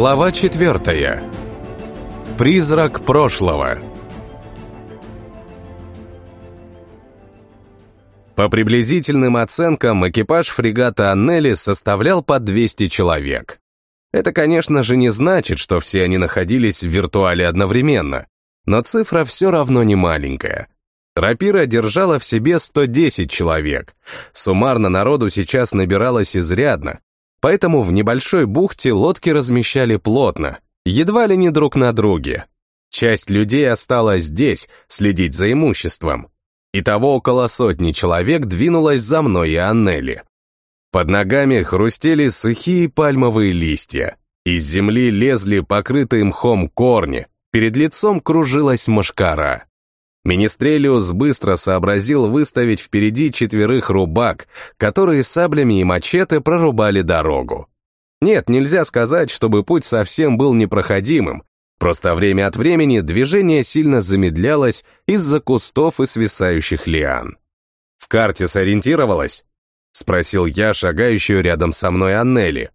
Глава четвертая. Призрак прошлого. По приблизительным оценкам, экипаж фрегата Аннели составлял по 200 человек. Это, конечно же, не значит, что все они находились в виртуале одновременно, но цифра все равно не маленькая. Рапира держала в себе 110 человек. Суммарно народу сейчас набиралось изрядно, Поэтому в небольшой бухте лодки размещали плотно, едва ли не друг на друге. Часть людей осталась здесь, следить за имуществом. Итого около сотни человек двинулось за мной и Аннели. Под ногами хрустели сухие пальмовые листья. Из земли лезли покрытые мхом корни, перед лицом кружилась мошкара. Министрелиус быстро сообразил выставить впереди четверых рубак, которые саблями и мачете прорубали дорогу. Нет, нельзя сказать, чтобы путь совсем был непроходимым, просто время от времени движение сильно замедлялось из-за кустов и свисающих лиан. «В карте сориентировалась?» — спросил я шагающую рядом со мной Аннели.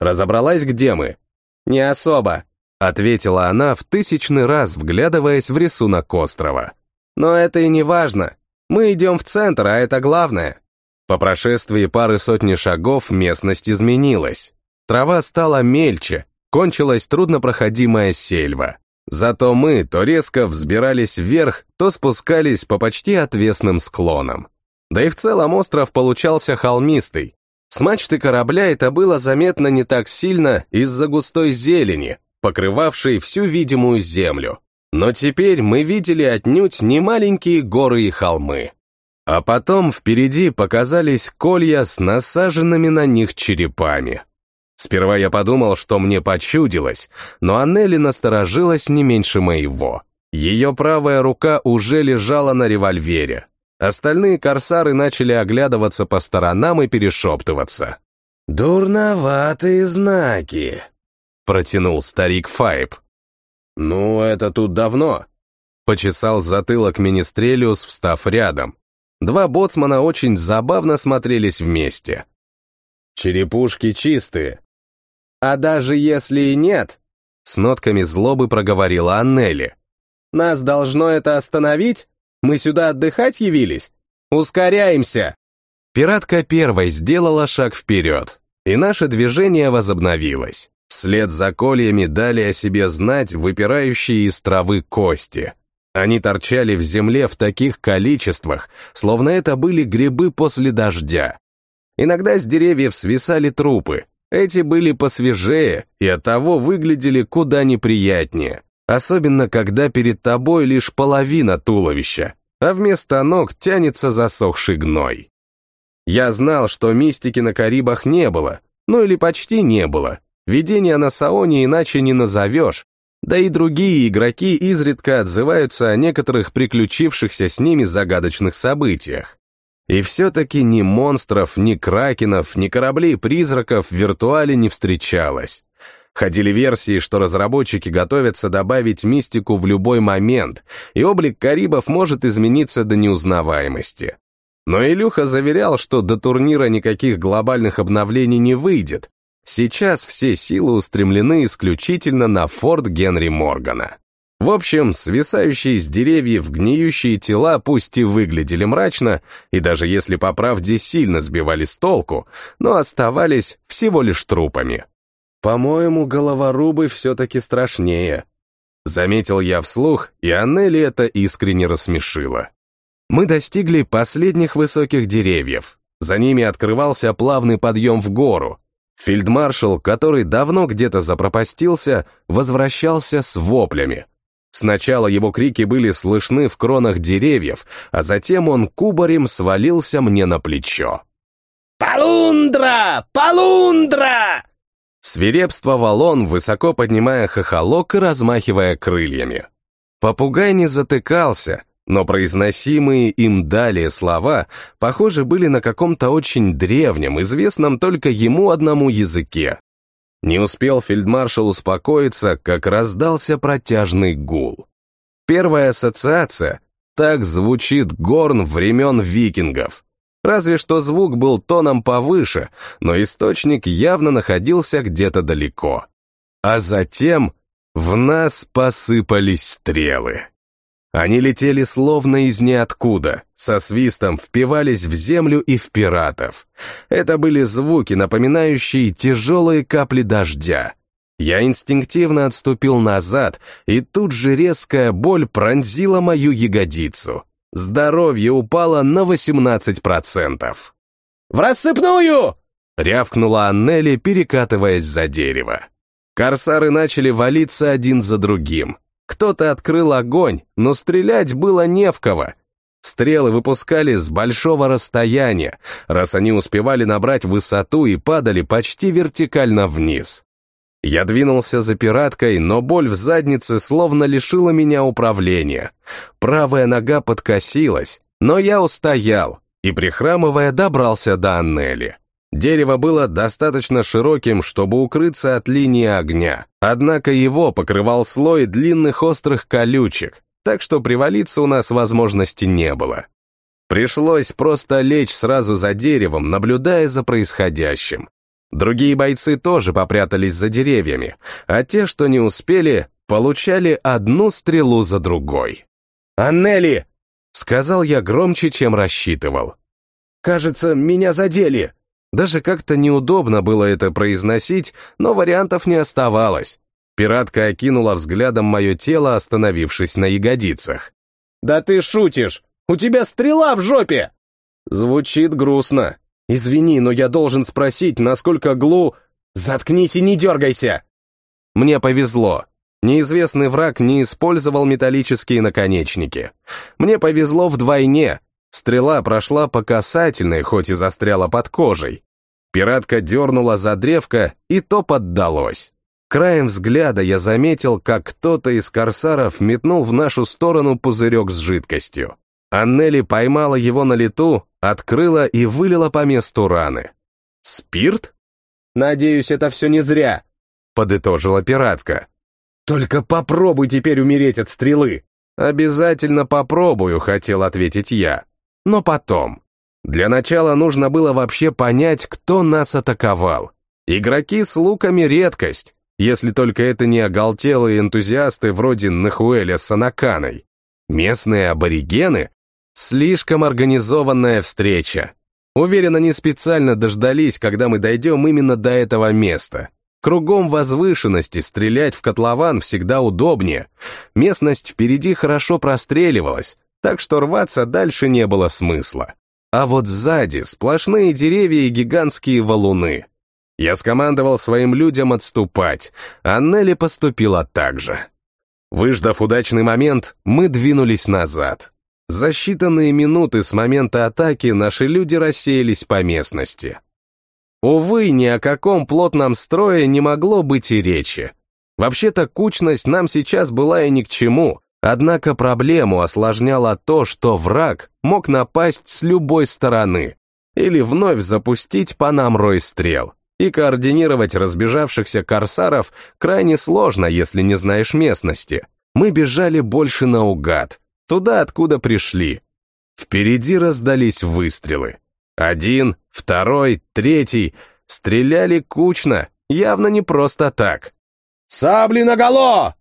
«Разобралась, где мы?» «Не особо», — ответила она в тысячный раз, вглядываясь в рисунок острова. Но это и не важно. Мы идем в центр, а это главное. По прошествии пары сотни шагов местность изменилась. Трава стала мельче, кончилась труднопроходимая сельва. Зато мы то резко взбирались вверх, то спускались по почти отвесным склонам. Да и в целом остров получался холмистый. С мачты корабля это было заметно не так сильно из-за густой зелени, покрывавшей всю видимую землю. Но теперь мы видели отнюдь не маленькие горы и холмы. А потом впереди показались колья с насаженными на них черепами. Сперва я подумал, что мне почудилось, но Аннели насторожилась не меньше моего. Ее правая рука уже лежала на револьвере. Остальные корсары начали оглядываться по сторонам и перешептываться. «Дурноватые знаки», — протянул старик Файб. «Ну, это тут давно», — почесал затылок Министрелиус, встав рядом. Два боцмана очень забавно смотрелись вместе. «Черепушки чистые». «А даже если и нет», — с нотками злобы проговорила Аннели. «Нас должно это остановить? Мы сюда отдыхать явились? Ускоряемся!» Пиратка первой сделала шаг вперед, и наше движение возобновилось. Вслед за кольями дали о себе знать выпирающие из травы кости. Они торчали в земле в таких количествах, словно это были грибы после дождя. Иногда с деревьев свисали трупы. Эти были посвежее и оттого выглядели куда неприятнее. Особенно, когда перед тобой лишь половина туловища, а вместо ног тянется засохший гной. Я знал, что мистики на Карибах не было, ну или почти не было, Видения на Саоне иначе не назовешь, да и другие игроки изредка отзываются о некоторых приключившихся с ними загадочных событиях. И все-таки ни монстров, ни кракенов, ни кораблей-призраков в виртуале не встречалось. Ходили версии, что разработчики готовятся добавить мистику в любой момент, и облик Карибов может измениться до неузнаваемости. Но Илюха заверял, что до турнира никаких глобальных обновлений не выйдет, Сейчас все силы устремлены исключительно на форт Генри Моргана. В общем, свисающие с деревьев гниющие тела пусть и выглядели мрачно, и даже если по правде сильно сбивали с толку, но оставались всего лишь трупами. По-моему, головорубы все-таки страшнее. Заметил я вслух, и Аннели это искренне рассмешила. Мы достигли последних высоких деревьев. За ними открывался плавный подъем в гору, Фельдмаршал, который давно где-то запропастился, возвращался с воплями. Сначала его крики были слышны в кронах деревьев, а затем он кубарем свалился мне на плечо. «Полундра! Полундра!» Свирепствовал он, высоко поднимая хохолок и размахивая крыльями. Попугай не затыкался, но произносимые им далее слова, похоже, были на каком-то очень древнем, известном только ему одному языке. Не успел фельдмаршал успокоиться, как раздался протяжный гул. Первая ассоциация — так звучит горн времен викингов. Разве что звук был тоном повыше, но источник явно находился где-то далеко. а затем в нас посыпались стрелы. Они летели словно из ниоткуда, со свистом впивались в землю и в пиратов. Это были звуки, напоминающие тяжелые капли дождя. Я инстинктивно отступил назад, и тут же резкая боль пронзила мою ягодицу. Здоровье упало на 18%. «В рассыпную!» — рявкнула Аннели, перекатываясь за дерево. Корсары начали валиться один за другим. Кто-то открыл огонь, но стрелять было не в кого. Стрелы выпускали с большого расстояния, раз они успевали набрать высоту и падали почти вертикально вниз. Я двинулся за пираткой, но боль в заднице словно лишила меня управления. Правая нога подкосилась, но я устоял и, прихрамывая, добрался до Аннели. Дерево было достаточно широким, чтобы укрыться от линии огня, однако его покрывал слой длинных острых колючек, так что привалиться у нас возможности не было. Пришлось просто лечь сразу за деревом, наблюдая за происходящим. Другие бойцы тоже попрятались за деревьями, а те, что не успели, получали одну стрелу за другой. «Аннели!» — сказал я громче, чем рассчитывал. «Кажется, меня задели!» Даже как-то неудобно было это произносить, но вариантов не оставалось. Пиратка окинула взглядом мое тело, остановившись на ягодицах. «Да ты шутишь! У тебя стрела в жопе!» Звучит грустно. «Извини, но я должен спросить, насколько Глу...» «Заткнись и не дергайся!» Мне повезло. Неизвестный враг не использовал металлические наконечники. Мне повезло вдвойне. Стрела прошла по касательной, хоть и застряла под кожей. Пиратка дернула за древко, и то поддалось. Краем взгляда я заметил, как кто-то из корсаров метнул в нашу сторону пузырек с жидкостью. Аннели поймала его на лету, открыла и вылила по месту раны. «Спирт?» «Надеюсь, это все не зря», — подытожила пиратка. «Только попробуй теперь умереть от стрелы!» «Обязательно попробую», — хотел ответить я но потом. Для начала нужно было вообще понять, кто нас атаковал. Игроки с луками — редкость, если только это не оголтелые энтузиасты вроде Нахуэля с Анаканой. Местные аборигены — слишком организованная встреча. Уверен, они специально дождались, когда мы дойдем именно до этого места. Кругом возвышенности стрелять в котлован всегда удобнее. Местность впереди хорошо простреливалась, так что рваться дальше не было смысла. А вот сзади сплошные деревья и гигантские валуны. Я скомандовал своим людям отступать, а Нелли поступила так же. Выждав удачный момент, мы двинулись назад. За считанные минуты с момента атаки наши люди рассеялись по местности. Увы, ни о каком плотном строе не могло быть и речи. Вообще-то кучность нам сейчас была и ни к чему, Однако проблему осложняло то, что враг мог напасть с любой стороны или вновь запустить по нам рой стрел. И координировать разбежавшихся корсаров крайне сложно, если не знаешь местности. Мы бежали больше наугад, туда, откуда пришли. Впереди раздались выстрелы. Один, второй, третий. Стреляли кучно, явно не просто так. «Сабли наголо!»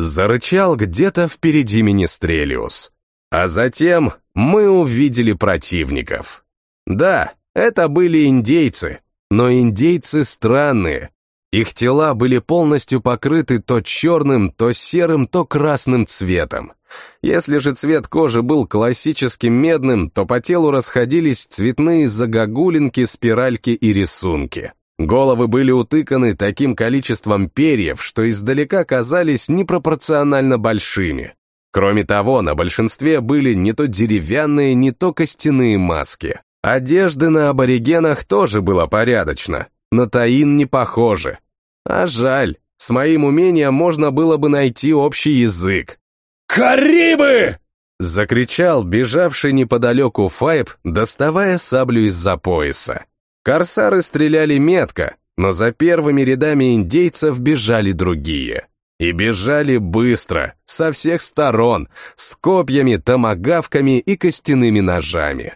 Зарычал где-то впереди Министрелиус. А затем мы увидели противников. Да, это были индейцы, но индейцы странные. Их тела были полностью покрыты то черным, то серым, то красным цветом. Если же цвет кожи был классическим медным, то по телу расходились цветные загогулинки, спиральки и рисунки. Головы были утыканы таким количеством перьев, что издалека казались непропорционально большими. Кроме того, на большинстве были не то деревянные, не то костяные маски. Одежды на аборигенах тоже было порядочно, на таин не похоже. А жаль, с моим умением можно было бы найти общий язык. «Карибы!» — закричал бежавший неподалеку Файб, доставая саблю из-за пояса. Корсары стреляли метко, но за первыми рядами индейцев бежали другие. И бежали быстро, со всех сторон, с копьями, томагавками и костяными ножами.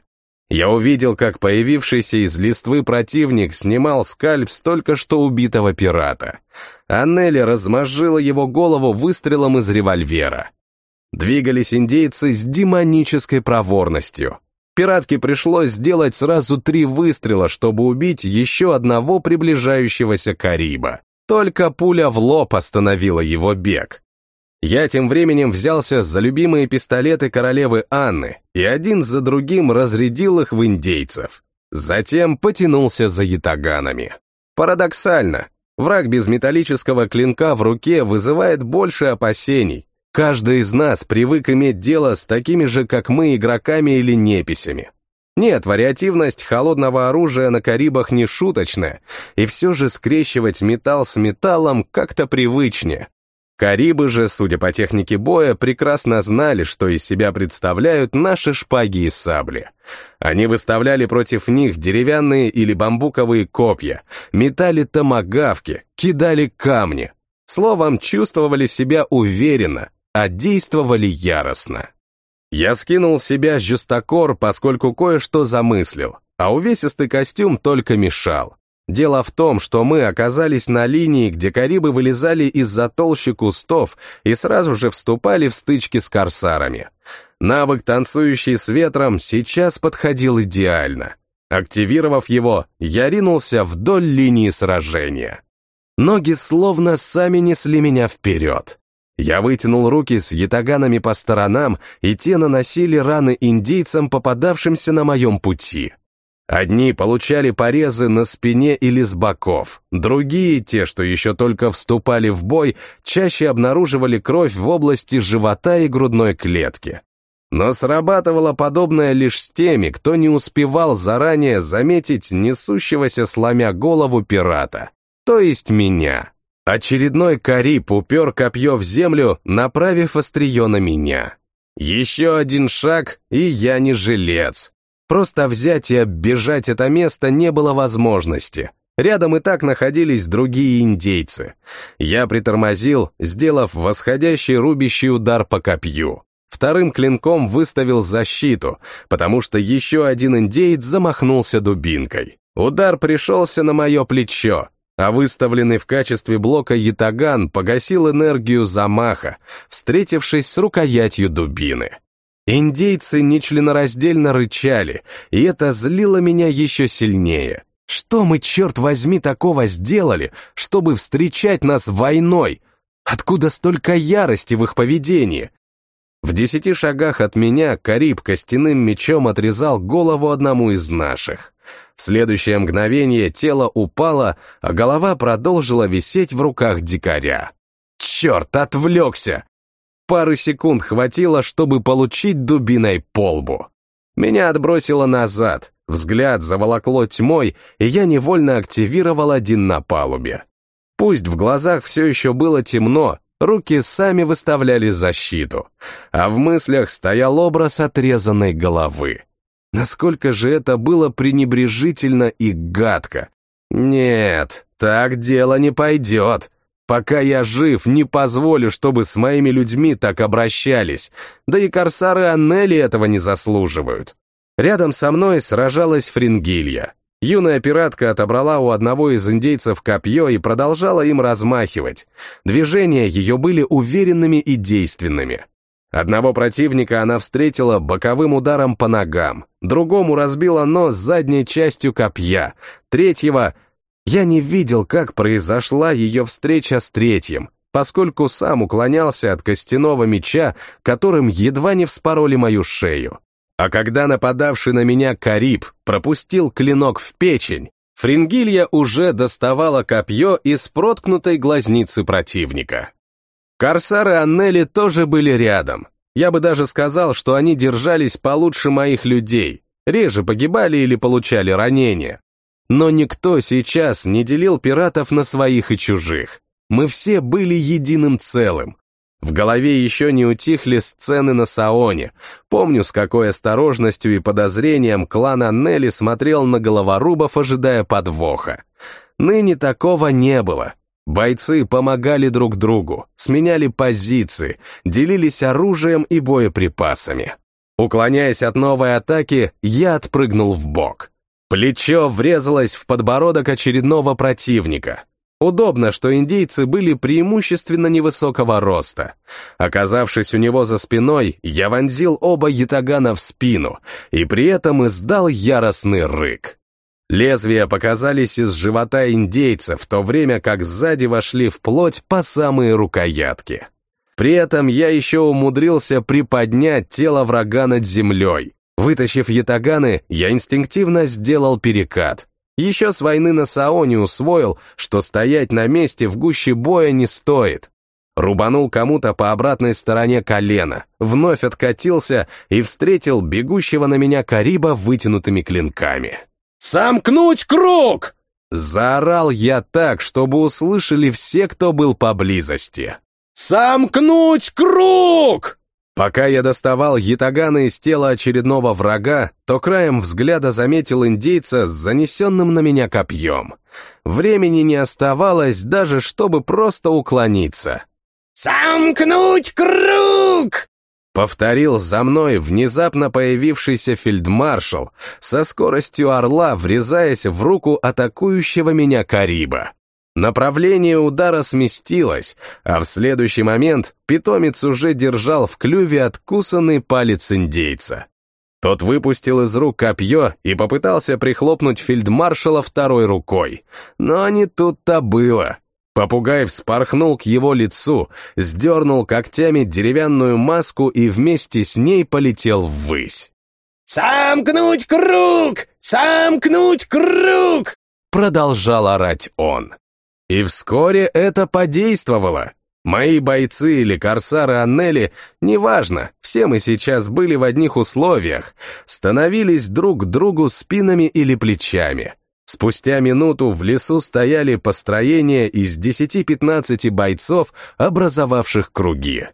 Я увидел, как появившийся из листвы противник снимал скальп с только что убитого пирата. Аннели размозжила его голову выстрелом из револьвера. Двигались индейцы с демонической проворностью. Пиратке пришлось сделать сразу три выстрела, чтобы убить еще одного приближающегося Кариба. Только пуля в лоб остановила его бег. Я тем временем взялся за любимые пистолеты королевы Анны и один за другим разрядил их в индейцев. Затем потянулся за ятаганами. Парадоксально, враг без металлического клинка в руке вызывает больше опасений. Каждый из нас привык иметь дело с такими же, как мы, игроками или неписями. Нет, вариативность холодного оружия на Карибах не шуточная, и все же скрещивать металл с металлом как-то привычнее. Карибы же, судя по технике боя, прекрасно знали, что из себя представляют наши шпаги и сабли. Они выставляли против них деревянные или бамбуковые копья, метали томагавки, кидали камни. Словом, чувствовали себя уверенно, а действовали яростно. Я скинул с себя поскольку кое-что замыслил, а увесистый костюм только мешал. Дело в том, что мы оказались на линии, где карибы вылезали из-за толщи кустов и сразу же вступали в стычки с корсарами. Навык, танцующий с ветром, сейчас подходил идеально. Активировав его, я ринулся вдоль линии сражения. Ноги словно сами несли меня вперед. Я вытянул руки с ятаганами по сторонам, и те наносили раны индейцам, попадавшимся на моем пути. Одни получали порезы на спине или с боков, другие, те, что еще только вступали в бой, чаще обнаруживали кровь в области живота и грудной клетки. Но срабатывало подобное лишь с теми, кто не успевал заранее заметить несущегося сломя голову пирата, то есть меня. Очередной Кариб упер копье в землю, направив острие на меня. Еще один шаг, и я не жилец. Просто взять и оббежать это место не было возможности. Рядом и так находились другие индейцы. Я притормозил, сделав восходящий рубящий удар по копью. Вторым клинком выставил защиту, потому что еще один индейец замахнулся дубинкой. Удар пришелся на мое плечо, а выставленный в качестве блока ятаган погасил энергию замаха, встретившись с рукоятью дубины. Индейцы нечленораздельно рычали, и это злило меня еще сильнее. Что мы, черт возьми, такого сделали, чтобы встречать нас войной? Откуда столько ярости в их поведении? В десяти шагах от меня Кариб костяным мечом отрезал голову одному из наших. В следующее мгновение тело упало, а голова продолжила висеть в руках дикаря. Черт, отвлекся! Пары секунд хватило, чтобы получить дубиной по лбу. Меня отбросило назад, взгляд заволокло тьмой, и я невольно активировал один на палубе. Пусть в глазах все еще было темно, руки сами выставляли защиту, а в мыслях стоял образ отрезанной головы. Насколько же это было пренебрежительно и гадко. Нет, так дело не пойдет. Пока я жив, не позволю, чтобы с моими людьми так обращались. Да и корсары Аннели этого не заслуживают. Рядом со мной сражалась Фрингилья. Юная пиратка отобрала у одного из индейцев копье и продолжала им размахивать. Движения ее были уверенными и действенными. Одного противника она встретила боковым ударом по ногам, другому разбила нос задней частью копья, третьего... Я не видел, как произошла ее встреча с третьим, поскольку сам уклонялся от костяного меча, которым едва не вспороли мою шею. А когда нападавший на меня Кариб пропустил клинок в печень, Фрингилья уже доставала копье из проткнутой глазницы противника. Корсары Аннели тоже были рядом. Я бы даже сказал, что они держались получше моих людей, реже погибали или получали ранения. Но никто сейчас не делил пиратов на своих и чужих. Мы все были единым целым. В голове еще не утихли сцены на Саоне. Помню, с какой осторожностью и подозрением клан Аннели смотрел на головорубов, ожидая подвоха. Ныне такого не было. Бойцы помогали друг другу, сменяли позиции, делились оружием и боеприпасами. Уклоняясь от новой атаки, я отпрыгнул в бок. Плечо врезалось в подбородок очередного противника. Удобно, что индейцы были преимущественно невысокого роста. Оказавшись у него за спиной, я вонзил оба ятагана в спину и при этом издал яростный рык. Лезвия показались из живота индейца, в то время как сзади вошли в плоть по самые рукоятки. При этом я еще умудрился приподнять тело врага над землей. Вытащив ятаганы, я инстинктивно сделал перекат. Еще с войны на Саоне усвоил, что стоять на месте в гуще боя не стоит. Рубанул кому-то по обратной стороне колена, вновь откатился и встретил бегущего на меня Кариба вытянутыми клинками. «Сомкнуть круг!» Заорал я так, чтобы услышали все, кто был поблизости. «Сомкнуть круг!» Пока я доставал ятаганы из тела очередного врага, то краем взгляда заметил индейца с занесенным на меня копьем. Времени не оставалось даже, чтобы просто уклониться. «Сомкнуть круг!» Повторил за мной внезапно появившийся фельдмаршал, со скоростью орла врезаясь в руку атакующего меня Кариба. Направление удара сместилось, а в следующий момент питомец уже держал в клюве откусанный палец индейца. Тот выпустил из рук копье и попытался прихлопнуть фельдмаршала второй рукой. Но не тут-то было. Попугай вспорхнул к его лицу, сдернул когтями деревянную маску и вместе с ней полетел ввысь. «Сомкнуть круг! Сомкнуть круг!» Продолжал орать он. И вскоре это подействовало. Мои бойцы или корсары Аннели, неважно, все мы сейчас были в одних условиях, становились друг к другу спинами или плечами. Спустя минуту в лесу стояли построения из 10-15 бойцов, образовавших круги.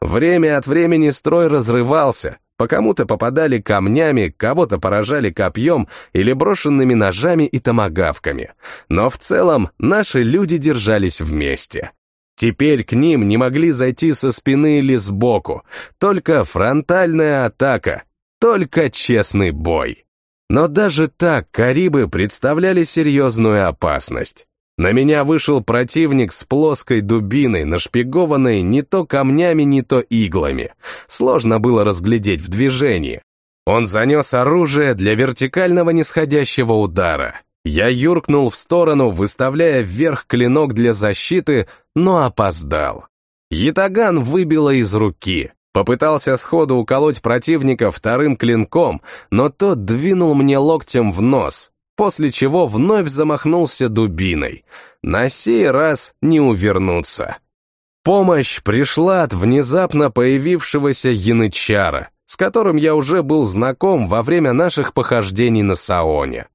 Время от времени строй разрывался, по кому-то попадали камнями, кого-то поражали копьем или брошенными ножами и томагавками. Но в целом наши люди держались вместе. Теперь к ним не могли зайти со спины или сбоку, только фронтальная атака, только честный бой. Но даже так Карибы представляли серьезную опасность. На меня вышел противник с плоской дубиной, нашпигованной не то камнями, не то иглами. Сложно было разглядеть в движении. Он занес оружие для вертикального нисходящего удара. Я юркнул в сторону, выставляя вверх клинок для защиты, но опоздал. Ятаган выбило из руки. Попытался сходу уколоть противника вторым клинком, но тот двинул мне локтем в нос, после чего вновь замахнулся дубиной. На сей раз не увернуться. Помощь пришла от внезапно появившегося янычара, с которым я уже был знаком во время наших похождений на Саоне.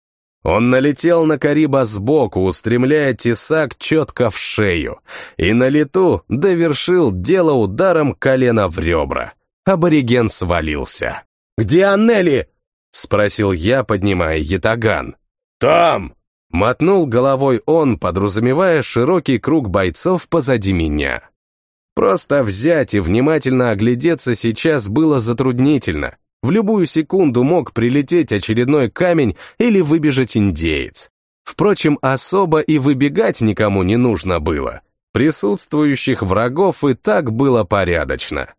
Он налетел на Кариба сбоку, устремляя тесак четко в шею, и на лету довершил дело ударом колена в ребра. Абориген свалился. «Где Аннели?» — спросил я, поднимая ятаган. «Там!» — мотнул головой он, подразумевая широкий круг бойцов позади меня. Просто взять и внимательно оглядеться сейчас было затруднительно, в любую секунду мог прилететь очередной камень или выбежать индеец. Впрочем, особо и выбегать никому не нужно было. Присутствующих врагов и так было порядочно.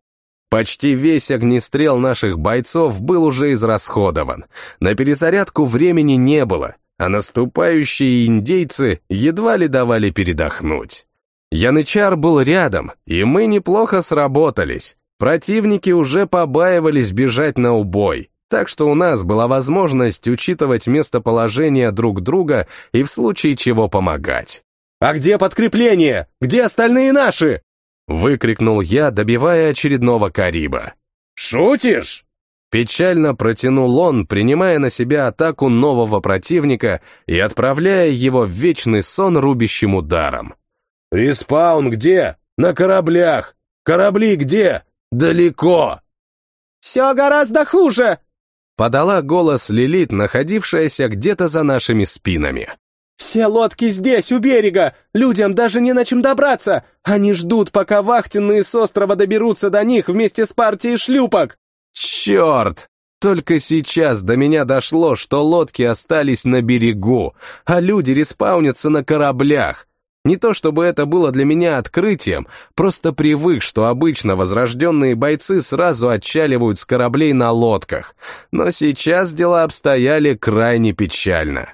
Почти весь огнестрел наших бойцов был уже израсходован. На перезарядку времени не было, а наступающие индейцы едва ли давали передохнуть. Янычар был рядом, и мы неплохо сработались. Противники уже побаивались бежать на убой, так что у нас была возможность учитывать местоположение друг друга и в случае чего помогать. «А где подкрепление? Где остальные наши?» Выкрикнул я, добивая очередного Кариба. «Шутишь?» Печально протянул он, принимая на себя атаку нового противника и отправляя его в вечный сон рубящим ударом. «Респаун где? На кораблях! Корабли где? Далеко!» «Все гораздо хуже!» Подала голос Лилит, находившаяся где-то за нашими спинами. «Все лодки здесь, у берега! Людям даже не на чем добраться! Они ждут, пока вахтенные с острова доберутся до них вместе с партией шлюпок!» Черт! Только сейчас до меня дошло, что лодки остались на берегу, а люди респаунятся на кораблях. Не то чтобы это было для меня открытием, просто привык, что обычно возрожденные бойцы сразу отчаливают с кораблей на лодках, но сейчас дела обстояли крайне печально.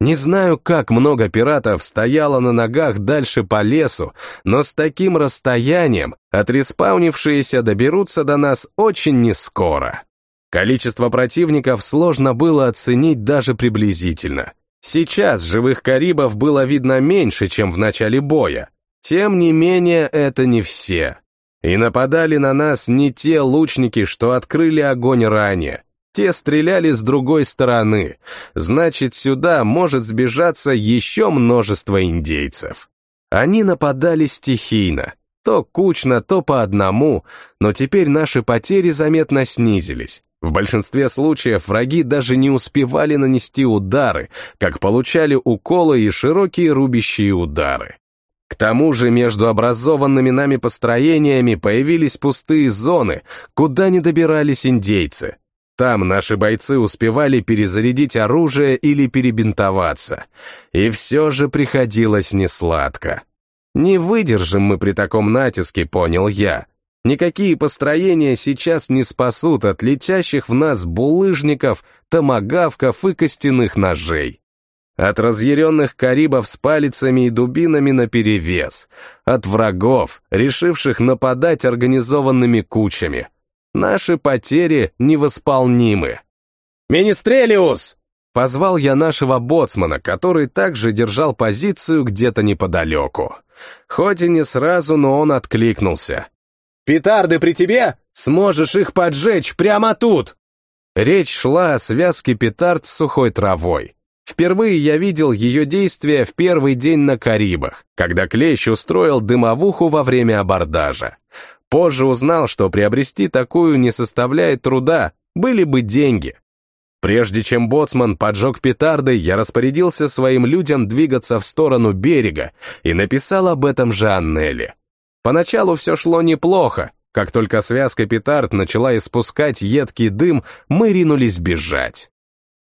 Не знаю, как много пиратов стояло на ногах дальше по лесу, но с таким расстоянием отреспаунившиеся доберутся до нас очень нескоро. Количество противников сложно было оценить даже приблизительно. Сейчас живых карибов было видно меньше, чем в начале боя. Тем не менее, это не все. И нападали на нас не те лучники, что открыли огонь ранее. Те стреляли с другой стороны, значит, сюда может сбежаться еще множество индейцев. Они нападали стихийно, то кучно, то по одному, но теперь наши потери заметно снизились. В большинстве случаев враги даже не успевали нанести удары, как получали уколы и широкие рубящие удары. К тому же между образованными нами построениями появились пустые зоны, куда не добирались индейцы. Там наши бойцы успевали перезарядить оружие или перебинтоваться. И все же приходилось несладко. Не выдержим мы при таком натиске, понял я. Никакие построения сейчас не спасут от летящих в нас булыжников, томагавков и костяных ножей. От разъяренных карибов с палицами и дубинами наперевес. От врагов, решивших нападать организованными кучами — Наши потери невосполнимы. «Министрелиус!» Позвал я нашего боцмана, который также держал позицию где-то неподалеку. Хоть и не сразу, но он откликнулся. «Петарды при тебе? Сможешь их поджечь прямо тут!» Речь шла о связке петард с сухой травой. Впервые я видел ее действие в первый день на Карибах, когда Клещ устроил дымовуху во время абордажа. Позже узнал, что приобрести такую не составляет труда, были бы деньги. Прежде чем боцман поджег петарды, я распорядился своим людям двигаться в сторону берега и написал об этом же Аннели. Поначалу все шло неплохо. Как только связка петард начала испускать едкий дым, мы ринулись бежать.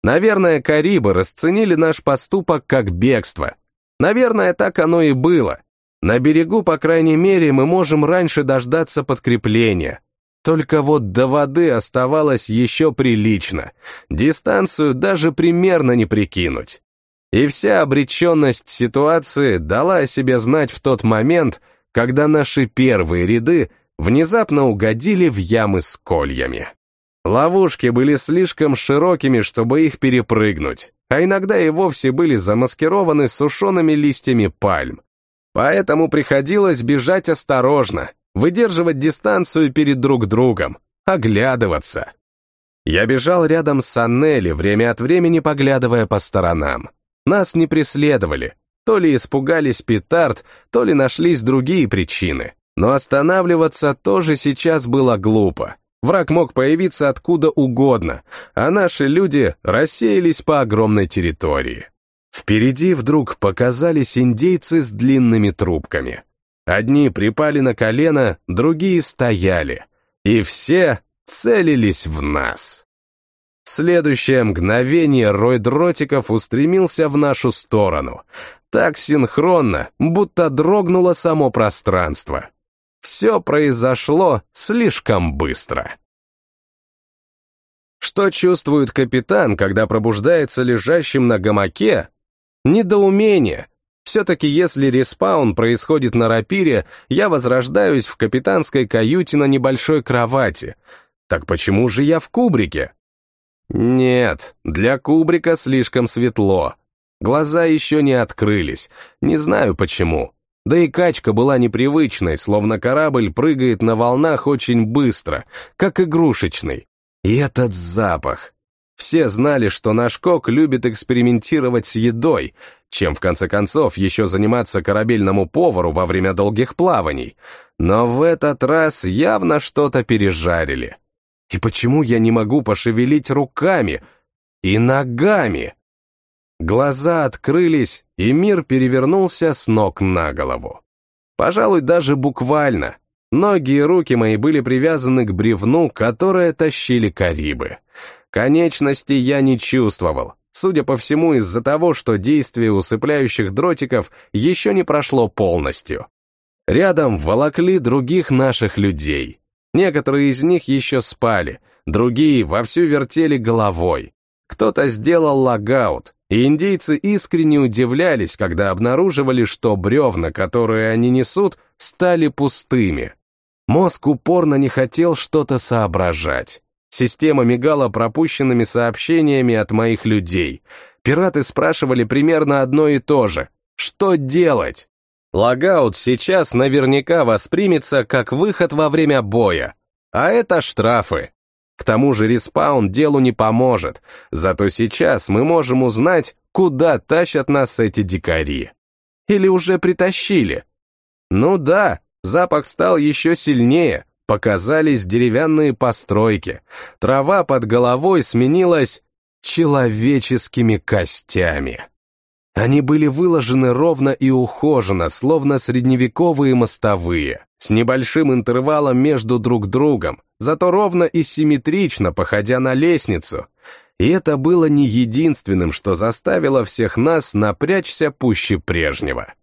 Наверное, Карибы расценили наш поступок как бегство. Наверное, так оно и было. На берегу, по крайней мере, мы можем раньше дождаться подкрепления. Только вот до воды оставалось еще прилично. Дистанцию даже примерно не прикинуть. И вся обреченность ситуации дала о себе знать в тот момент, когда наши первые ряды внезапно угодили в ямы с кольями. Ловушки были слишком широкими, чтобы их перепрыгнуть, а иногда и вовсе были замаскированы сушеными листьями пальм. Поэтому приходилось бежать осторожно, выдерживать дистанцию перед друг другом, оглядываться. Я бежал рядом с Аннели, время от времени поглядывая по сторонам. Нас не преследовали, то ли испугались петард, то ли нашлись другие причины. Но останавливаться тоже сейчас было глупо. Враг мог появиться откуда угодно, а наши люди рассеялись по огромной территории. Впереди вдруг показались индейцы с длинными трубками. Одни припали на колено, другие стояли. И все целились в нас. В следующее мгновение рой дротиков устремился в нашу сторону. Так синхронно, будто дрогнуло само пространство. Все произошло слишком быстро. Что чувствует капитан, когда пробуждается лежащим на гамаке, Недоумение. Все-таки если респаун происходит на рапире, я возрождаюсь в капитанской каюте на небольшой кровати. Так почему же я в кубрике? Нет, для кубрика слишком светло. Глаза еще не открылись, не знаю почему. Да и качка была непривычной, словно корабль прыгает на волнах очень быстро, как игрушечный. И этот запах. Все знали, что наш кок любит экспериментировать с едой, чем в конце концов еще заниматься корабельному повару во время долгих плаваний. Но в этот раз явно что-то пережарили. И почему я не могу пошевелить руками и ногами? Глаза открылись, и мир перевернулся с ног на голову. Пожалуй, даже буквально. Ноги и руки мои были привязаны к бревну, которое тащили карибы. Конечности я не чувствовал, судя по всему из-за того, что действие усыпляющих дротиков еще не прошло полностью. Рядом волокли других наших людей. Некоторые из них еще спали, другие вовсю вертели головой. Кто-то сделал логаут, и индейцы искренне удивлялись, когда обнаруживали, что бревна, которые они несут, стали пустыми. Мозг упорно не хотел что-то соображать. Система мигала пропущенными сообщениями от моих людей. Пираты спрашивали примерно одно и то же. Что делать? Логаут сейчас наверняка воспримется как выход во время боя. А это штрафы. К тому же респаун делу не поможет, зато сейчас мы можем узнать, куда тащат нас эти дикари. Или уже притащили. Ну да, запах стал еще сильнее, показались деревянные постройки, трава под головой сменилась человеческими костями. Они были выложены ровно и ухоженно, словно средневековые мостовые, с небольшим интервалом между друг другом, зато ровно и симметрично, походя на лестницу. И это было не единственным, что заставило всех нас напрячься пуще прежнего.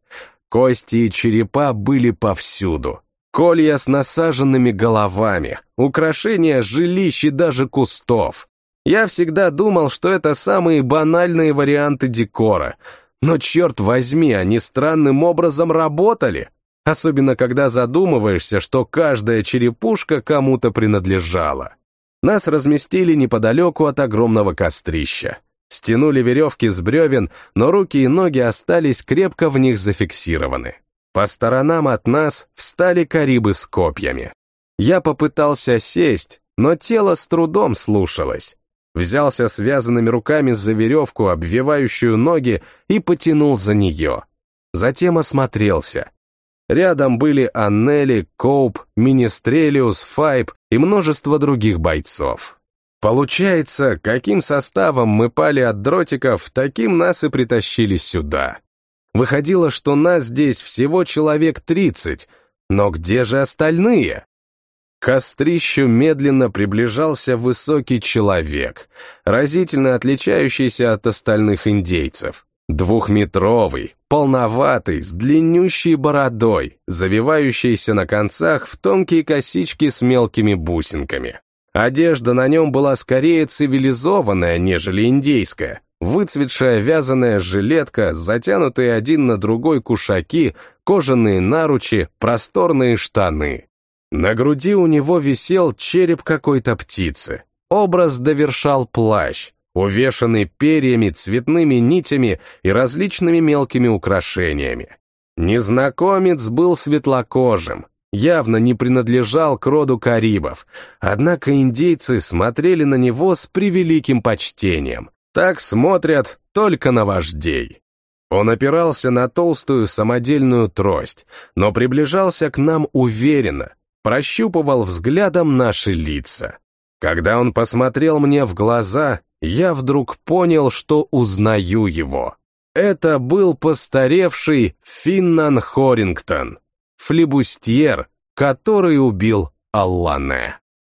Кости и черепа были повсюду. Колья с насаженными головами, украшения жилищ и даже кустов. Я всегда думал, что это самые банальные варианты декора, но, черт возьми, они странным образом работали, особенно когда задумываешься, что каждая черепушка кому-то принадлежала. Нас разместили неподалеку от огромного кострища. Стянули веревки с бревен, но руки и ноги остались крепко в них зафиксированы. По сторонам от нас встали карибы с копьями. Я попытался сесть, но тело с трудом слушалось взялся связанными руками за веревку, обвивающую ноги, и потянул за нее. Затем осмотрелся. Рядом были Аннели, Коуп, Министрелиус, Файб и множество других бойцов. Получается, каким составом мы пали от дротиков, таким нас и притащили сюда. Выходило, что нас здесь всего человек тридцать, но где же остальные? К кострищу медленно приближался высокий человек, разительно отличающийся от остальных индейцев. Двухметровый, полноватый, с длиннющей бородой, завивающийся на концах в тонкие косички с мелкими бусинками. Одежда на нем была скорее цивилизованная, нежели индейская. Выцветшая вязаная жилетка, затянутые один на другой кушаки, кожаные наручи, просторные штаны. На груди у него висел череп какой-то птицы. Образ довершал плащ, увешанный перьями, цветными нитями и различными мелкими украшениями. Незнакомец был светлокожим, явно не принадлежал к роду карибов, однако индейцы смотрели на него с превеликим почтением. Так смотрят только на вождей. Он опирался на толстую самодельную трость, но приближался к нам уверенно, прощупывал взглядом наши лица. Когда он посмотрел мне в глаза, я вдруг понял, что узнаю его. Это был постаревший Финнан Хорингтон, флибустьер, который убил Аллане.